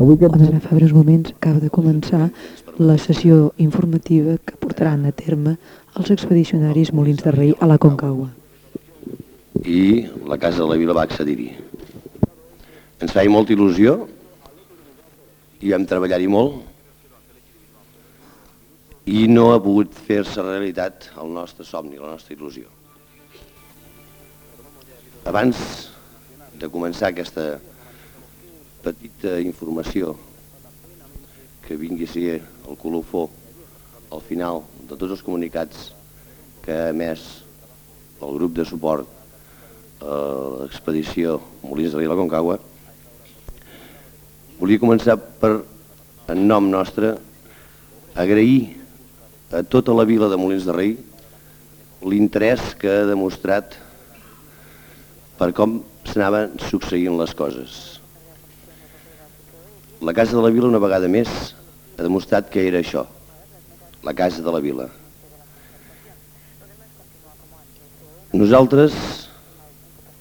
Avui aquest... Ara fa breus moments acaba de començar la sessió informativa que portaran a terme els expedicionaris Molins de Rei a la Concagua. I la Casa de la Vila va accedir-hi. Ens feia molta il·lusió i vam treballar-hi molt i no ha pogut fer-se realitat el nostre somni, la nostra il·lusió. Abans de començar aquesta petita informació que vingui a ser el colofó al final de tots els comunicats que ha emès el grup de suport a l'expedició Molins de la Concagua, volia començar per, en nom nostre, agrair a tota la vila de Molins de Rei l'interès que ha demostrat per com s'anaven succeint les coses la Casa de la Vila una vegada més ha demostrat que era això, la Casa de la Vila. Nosaltres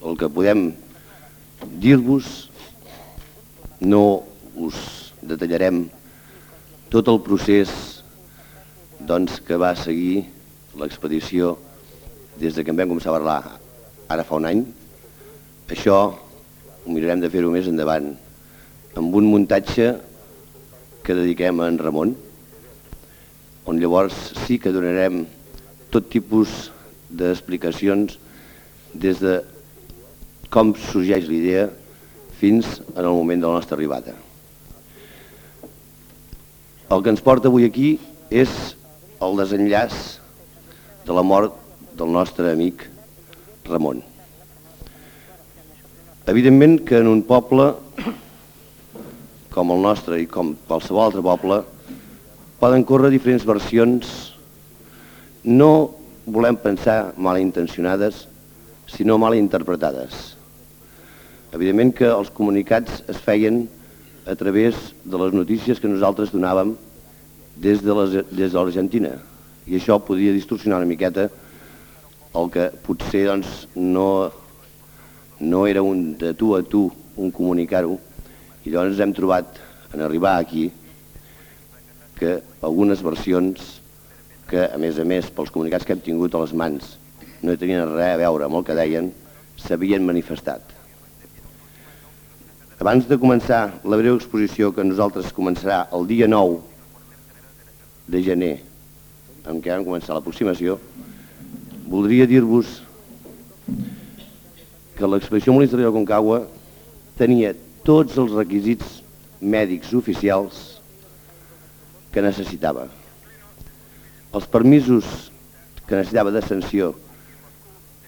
el que podem dir-vos no us detallarem tot el procés doncs, que va seguir l'expedició des de que en vam començar a parlar ara fa un any. Això mirarem de fer-ho més endavant amb un muntatge que dediquem a en Ramon, on llavors sí que donarem tot tipus d'explicacions des de com sorgeix l'idea fins en el moment de la nostra arribada. El que ens porta avui aquí és el desenllaç de la mort del nostre amic Ramon. Evidentment que en un poble com el nostre i com qualsevol altre poble, poden córrer diferents versions, no volem pensar malintencionades, sinó malinterpretades. Evidentment que els comunicats es feien a través de les notícies que nosaltres donàvem des de l'Argentina. I això podia distorsionar una miqueta el que potser doncs, no, no era un de tu a tu un comunicar-ho, i llavors ens hem trobat en arribar aquí que algunes versions que, a més a més, pels comunicats que hem tingut a les mans no tenien res a veure amb el que deien, s'havien manifestat. Abans de començar la breu exposició que nosaltres començarà el dia 9 de gener, en què vam començar l'aproximació, voldria dir-vos que l'exposició Molins de Concagua tenia tots els requisits mèdics oficials que necessitava. Els permisos que necessitava de sanció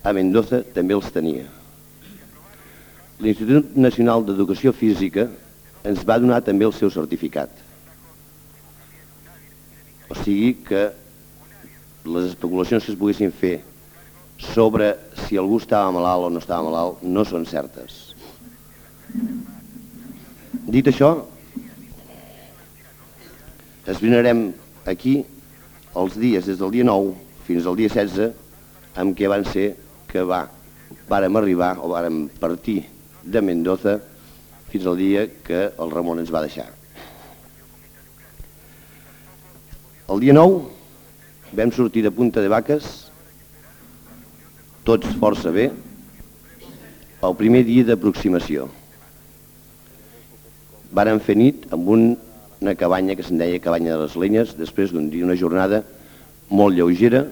a Mendoza també els tenia. L'Institut Nacional d'Educació Física ens va donar també el seu certificat. O sigui que les especulacions que es poguessin fer sobre si algú estava malalt o no estava malalt no són certes. Dit això, esbrinarem aquí els dies des del dia 9 fins al dia 16 amb què van ser que va, vàrem arribar o vàrem partir de Mendoza fins al dia que el Ramon ens va deixar. El dia 9 vam sortir de Punta de Vaques, tots força bé, el primer dia d'aproximació varen fer nit amb un, una cabanya que se'n deia cabanya de les lenyes, després d'un dia, una jornada molt lleugera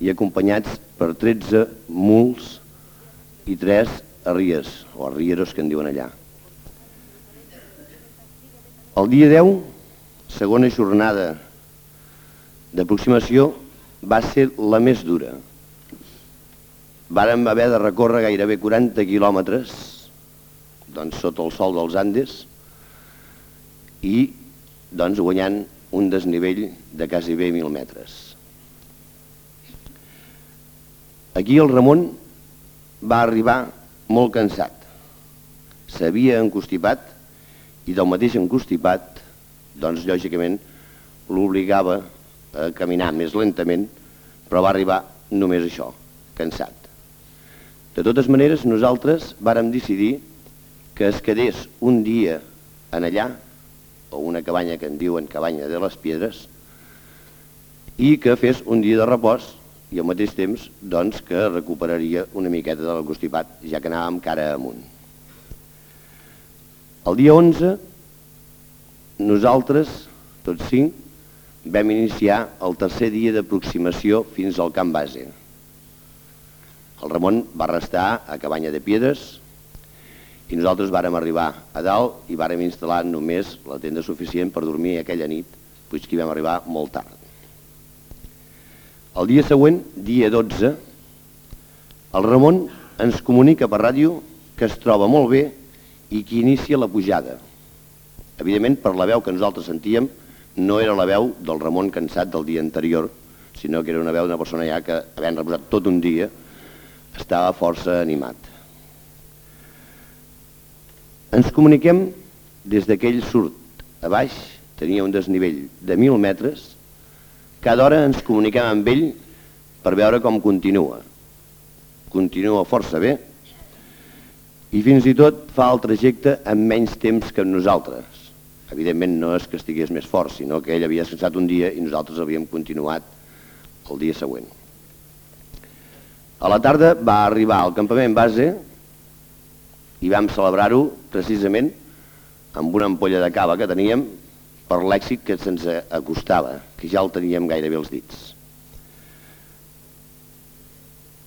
i acompanyats per 13 muls i 3 arries, o arrieros que en diuen allà. El dia 10, segona jornada d'aproximació, va ser la més dura. Vàrem haver de recórrer gairebé 40 quilòmetres doncs, sota el sol dels Andes, i doncs, guanyant un desnivell de quasi bé mil metres. Aquí el Ramon va arribar molt cansat. S'havia encostipat i del mateix encostipat, doncs lògicament l'obligava a caminar més lentament, però va arribar només això, cansat. De totes maneres, nosaltres vàrem decidir que es quedés un dia en allà o una cabanya que en diuen cabanya de les piedres, i que fes un dia de repòs i al mateix temps doncs, que recuperaria una miqueta del constipat, ja que anàvem cara amunt. El dia 11, nosaltres, tots cinc, vam iniciar el tercer dia d'aproximació fins al camp base. El Ramon va restar a Cabanya de Piedres i nosaltres vàrem arribar a dalt i vàrem instal·lar només la tenda suficient per dormir aquella nit, puix que hi vam arribar molt tard. El dia següent, dia 12, el Ramon ens comunica per ràdio que es troba molt bé i que inicia la pujada. Evidentment, per la veu que nosaltres sentíem, no era la veu del Ramon cansat del dia anterior, sinó que era una veu d'una persona ja que, havent reposat tot un dia, estava força animat. Ens comuniquem des d'aquell surt a baix, tenia un desnivell de 1.000 metres, cada hora ens comuniquem amb ell per veure com continua. Continua força bé i fins i tot fa el trajecte en menys temps que nosaltres. Evidentment no és que estigués més fort, sinó que ell havia descansat un dia i nosaltres havíem continuat el dia següent. A la tarda va arribar al campament base i vam celebrar-ho precisament amb una ampolla de cava que teníem per l'èxit que se'ns acostava, que ja el teníem gairebé als dits.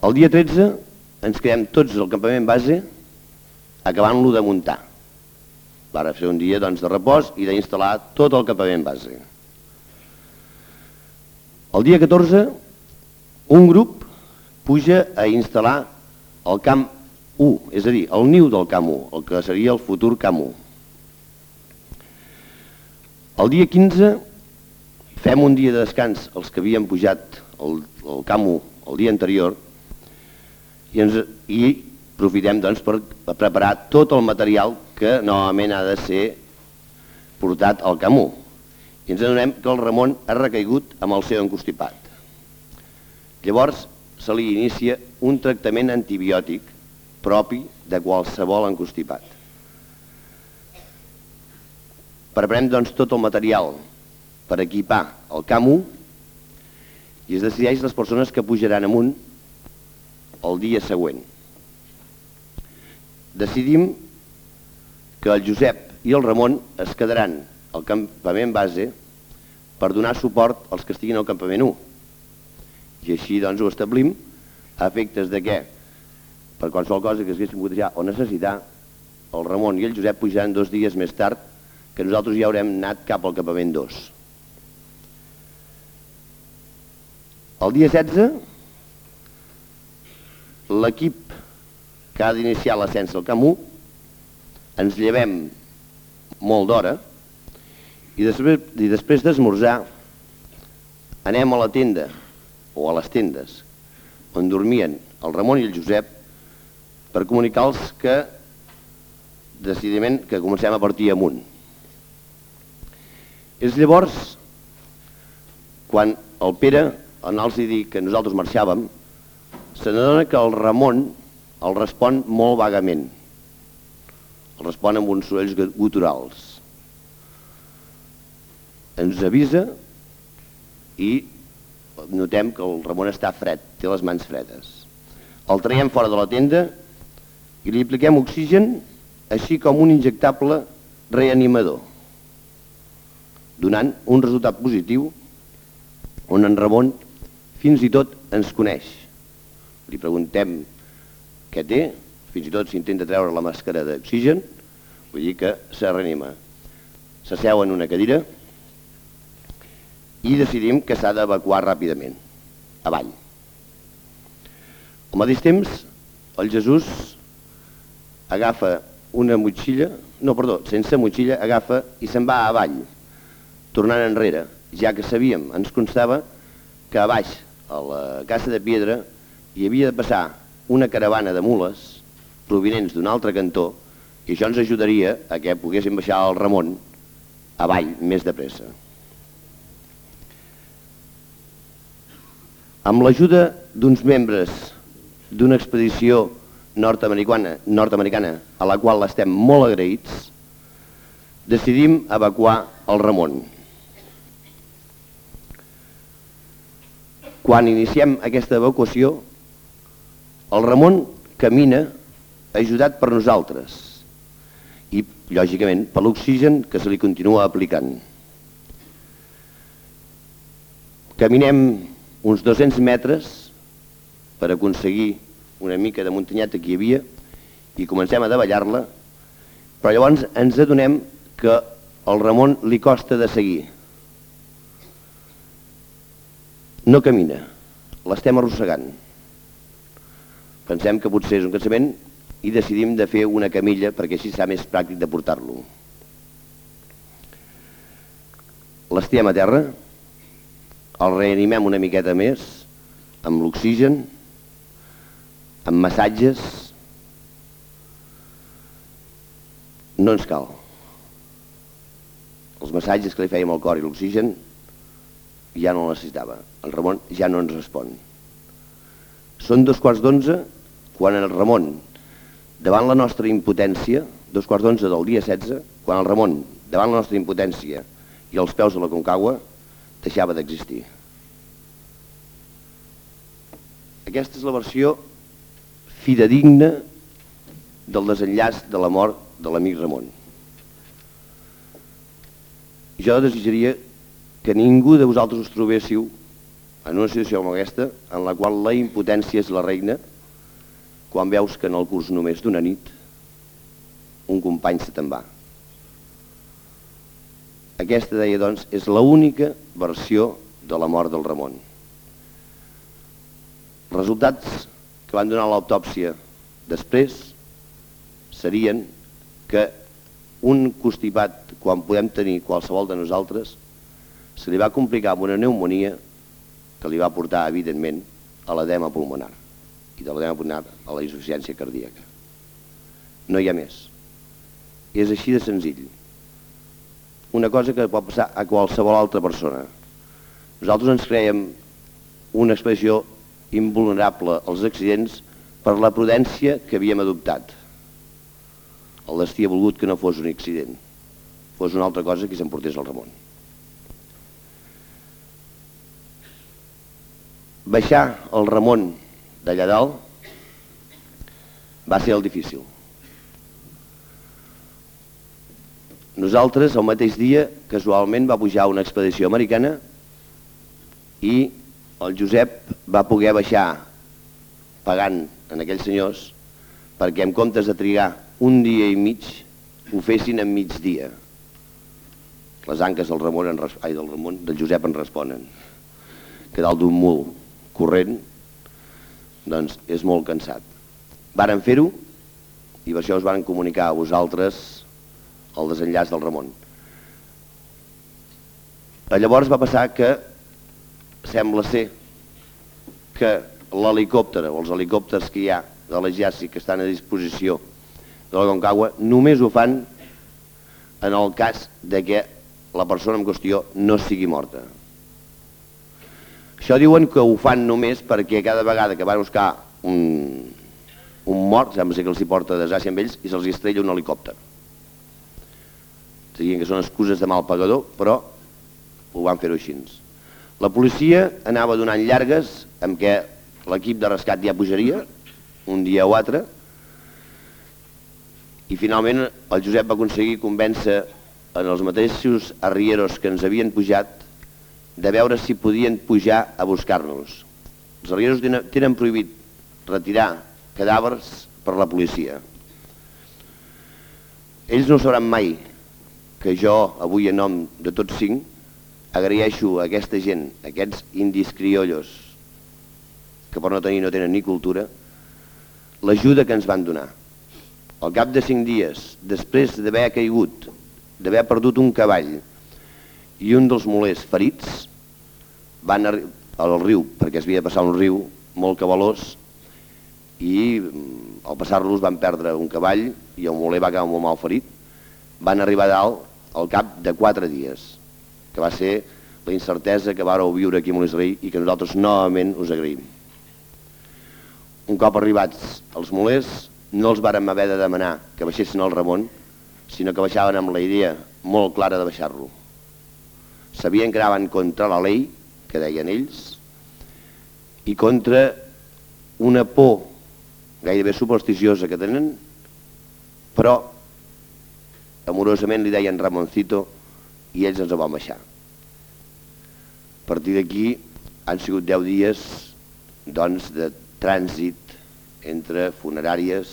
El dia 13 ens quedem tots al campament base acabant-lo de muntar. Va fer un dia doncs, de repòs i d'instal·lar tot el campament base. El dia 14, un grup puja a instal·lar el camp 1, és a dir, el niu del camp 1, el que seria el futur camp 1. El dia 15 fem un dia de descans els que havien pujat el, el camp 1 el dia anterior i, ens, i aprofitem doncs, per preparar tot el material que novament ha de ser portat al camú. I ens adonem que el Ramon ha recaigut amb el seu encostipat. Llavors se li inicia un tractament antibiòtic propi de qualsevol encostipat. Preparem doncs tot el material per equipar el CAMU i es decideix les persones que pujaran amunt el dia següent. Decidim que el Josep i el Ramon es quedaran al campament base per donar suport als que estiguin al campament 1. I així doncs ho establim a efectes de què? Per qualsevol cosa que s'haguessin pogut o necessitar, el Ramon i el Josep pujaran dos dies més tard que nosaltres ja haurem anat cap al campament 2. El dia 16, l'equip que ha d'iniciar l'ascens del camp 1, ens llevem molt d'hora i després, i després d'esmorzar anem a la tenda o a les tendes on dormien el Ramon i el Josep per comunicar-los que decidiment que comencem a partir amunt. És llavors quan el Pere, en els dir que nosaltres marxàvem, se n'adona que el Ramon el respon molt vagament. El respon amb uns sorolls guturals. Ens avisa i notem que el Ramon està fred, té les mans fredes. El traiem fora de la tenda i li apliquem oxigen, així com un injectable reanimador donant un resultat positiu on en Ramon fins i tot ens coneix. Li preguntem què té, fins i tot s'intenta treure la màscara d'oxigen, vull dir que se reanima. S'asseu en una cadira i decidim que s'ha d'evacuar ràpidament, avall. Al mateix temps, el Jesús agafa una motxilla, no, perdó, sense motxilla, agafa i se'n va avall, tornant enrere, ja que sabíem, ens constava que a baix, a la Casa de Piedra, hi havia de passar una caravana de mules provinents d'un altre cantó i això ens ajudaria a que poguéssim baixar el Ramon avall més de pressa. Amb l'ajuda d'uns membres d'una expedició nord-americana nord a la qual estem molt agraïts, decidim evacuar el Ramon. Quan iniciem aquesta evacuació, el Ramon camina ajudat per nosaltres i, lògicament, per l'oxigen que se li continua aplicant. Caminem uns 200 metres per aconseguir una mica de muntanyeta que hi havia i comencem a davallar-la, però llavors ens adonem que al Ramon li costa de seguir. No camina, l'estem arrossegant. Pensem que potser és un cansament i decidim de fer una camilla perquè així serà més pràctic de portar-lo. L'estem a terra, el reanimem una miqueta més amb l'oxigen, amb massatges, no ens cal. Els massatges que li fèiem al cor i l'oxigen ja no necessitava. El Ramon ja no ens respon. Són dos quarts d'onze quan el Ramon, davant la nostra impotència, dos quarts d'onze del dia 16, quan el Ramon, davant la nostra impotència i els peus de la Concagua, deixava d'existir. Aquesta és la versió fidedigna del desenllaç de la mort de l'amic Ramon. Jo desitjaria que ningú de vosaltres us trobéssiu en una situació com aquesta, en la qual la impotència és la reina, quan veus que en el curs només d'una nit un company se te'n va. Aquesta, deia, doncs, és l'única versió de la mort del Ramon. Resultats que van donar l'autòpsia després serien que un constipat, quan podem tenir qualsevol de nosaltres, se li va complicar amb una pneumonia que li va portar, evidentment, a l'edema pulmonar i de l'edema pulmonar a la insuficiència cardíaca. No hi ha més. És així de senzill. Una cosa que pot passar a qualsevol altra persona. Nosaltres ens creiem una expressió invulnerable als accidents per la prudència que havíem adoptat. El destí ha volgut que no fos un accident, fos una altra cosa que s'emportés al Ramon. Baixar el Ramon d'allà dalt va ser el difícil. Nosaltres, el mateix dia, casualment va pujar una expedició americana i el Josep va poder baixar pagant en aquells senyors perquè en comptes de trigar un dia i mig ho fessin en migdia. Les anques del Ramon, en, ai, del Ramon, del Josep en responen. Que dalt d'un mul corrent, doncs és molt cansat. Varen fer-ho i per això us van comunicar a vosaltres el desenllaç del Ramon. Llavors va passar que sembla ser que l'helicòpter o els helicòpters que hi ha de l'exèrcit que estan a disposició de la Concagua només ho fan en el cas de que la persona en qüestió no sigui morta. Això diuen que ho fan només perquè cada vegada que van buscar un, un mort, sembla ser que els hi porta desgràcia amb ells, i se'ls estrella un helicòpter. Seguien que són excuses de mal pagador, però ho van fer-ho així. La policia anava donant llargues amb què l'equip de rescat ja pujaria, un dia o altre, i finalment el Josep va aconseguir convèncer en els mateixos arrieros que ens havien pujat de veure si podien pujar a buscar-nos. Els arrieros tenen, prohibit retirar cadàvers per la policia. Ells no sabran mai que jo, avui en nom de tots cinc, agraeixo a aquesta gent, a aquests indis criollos, que per no tenir no tenen ni cultura, l'ajuda que ens van donar. Al cap de cinc dies, després d'haver caigut, d'haver perdut un cavall i un dels molers ferits, van al riu, perquè es havia de passar un riu molt cabalós, i mm, al passar-los van perdre un cavall i el moler va quedar molt mal ferit. Van arribar a dalt al cap de quatre dies, que va ser la incertesa que vareu viure aquí a Molins i que nosaltres novament us agraïm. Un cop arribats els molers, no els vàrem haver de demanar que baixessin al Ramon, sinó que baixaven amb la idea molt clara de baixar-lo. Sabien que anaven contra la llei, que deien ells, i contra una por gairebé supersticiosa que tenen, però amorosament li deien Ramoncito i ells ens ho van baixar. A partir d'aquí han sigut 10 dies doncs, de trànsit entre funeràries,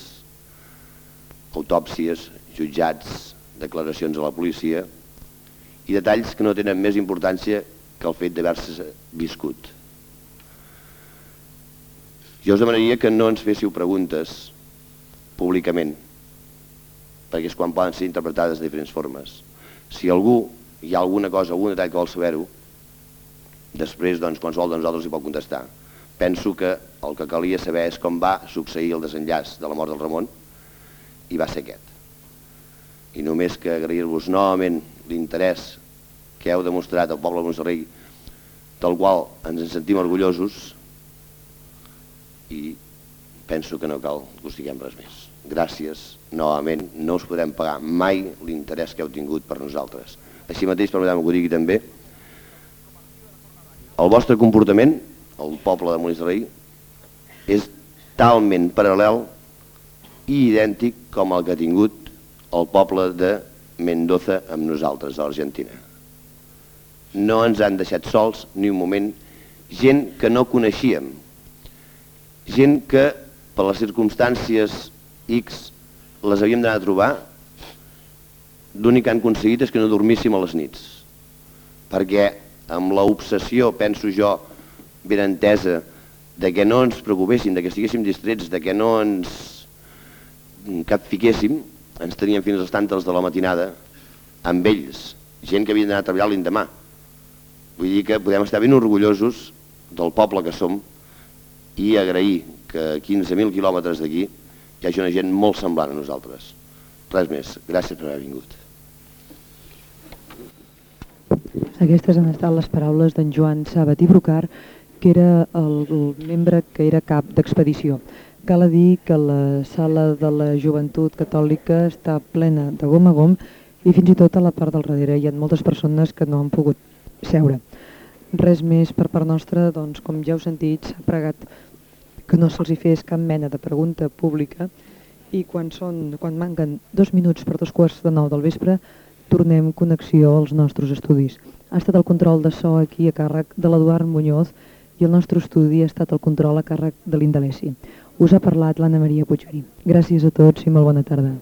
autòpsies, jutjats, declaracions a la policia i detalls que no tenen més importància que el fet d'haver-se viscut. Jo us demanaria que no ens féssiu preguntes públicament, perquè és quan poden ser interpretades de diferents formes. Si algú hi ha alguna cosa, algun detall que vol saber-ho, després doncs, qualsevol de nosaltres hi pot contestar. Penso que el que calia saber és com va succeir el desenllaç de la mort del Ramon i va ser aquest. I només que agrair-vos novament l'interès que heu demostrat al poble de Montserrat, del qual ens en sentim orgullosos i penso que no cal que us diguem res més. Gràcies, novament, no us podrem pagar mai l'interès que heu tingut per nosaltres. Així mateix, permeteu-me que ho digui també, el vostre comportament, el poble de Molins de Rei, és talment paral·lel i idèntic com el que ha tingut el poble de Mendoza amb nosaltres, a l'Argentina. No ens han deixat sols ni un moment gent que no coneixíem, gent que per les circumstàncies X les havíem d'anar a trobar, l'únic que han aconseguit és que no dormíssim a les nits, perquè amb l'obsessió, penso jo, ben entesa, de que no ens preocupéssim, de que estiguéssim distrets, de que no ens capfiquéssim, ens teníem fins als tantes de la matinada amb ells, gent que havia d'anar a treballar l'endemà. Vull dir que podem estar ben orgullosos del poble que som i agrair que a 15.000 quilòmetres d'aquí hi hagi una gent molt semblant a nosaltres. Res més. Gràcies per haver vingut. Aquestes han estat les paraules d'en Joan Sàbat i Brocar, que era el, el membre que era cap d'expedició. Cal a dir que la sala de la joventut catòlica està plena de gom a gom i fins i tot a la part del darrere hi ha moltes persones que no han pogut seure. Res més per part nostra, doncs, com ja heu sentit, s'ha pregat que no se'ls hi fes cap mena de pregunta pública i quan, són, quan manquen dos minuts per dos quarts de nou del vespre tornem connexió als nostres estudis. Ha estat el control de so aquí a càrrec de l'Eduard Muñoz i el nostre estudi ha estat el control a càrrec de l'Indalesi. Us ha parlat l'Anna Maria Puigverí. Gràcies a tots i molt bona tarda.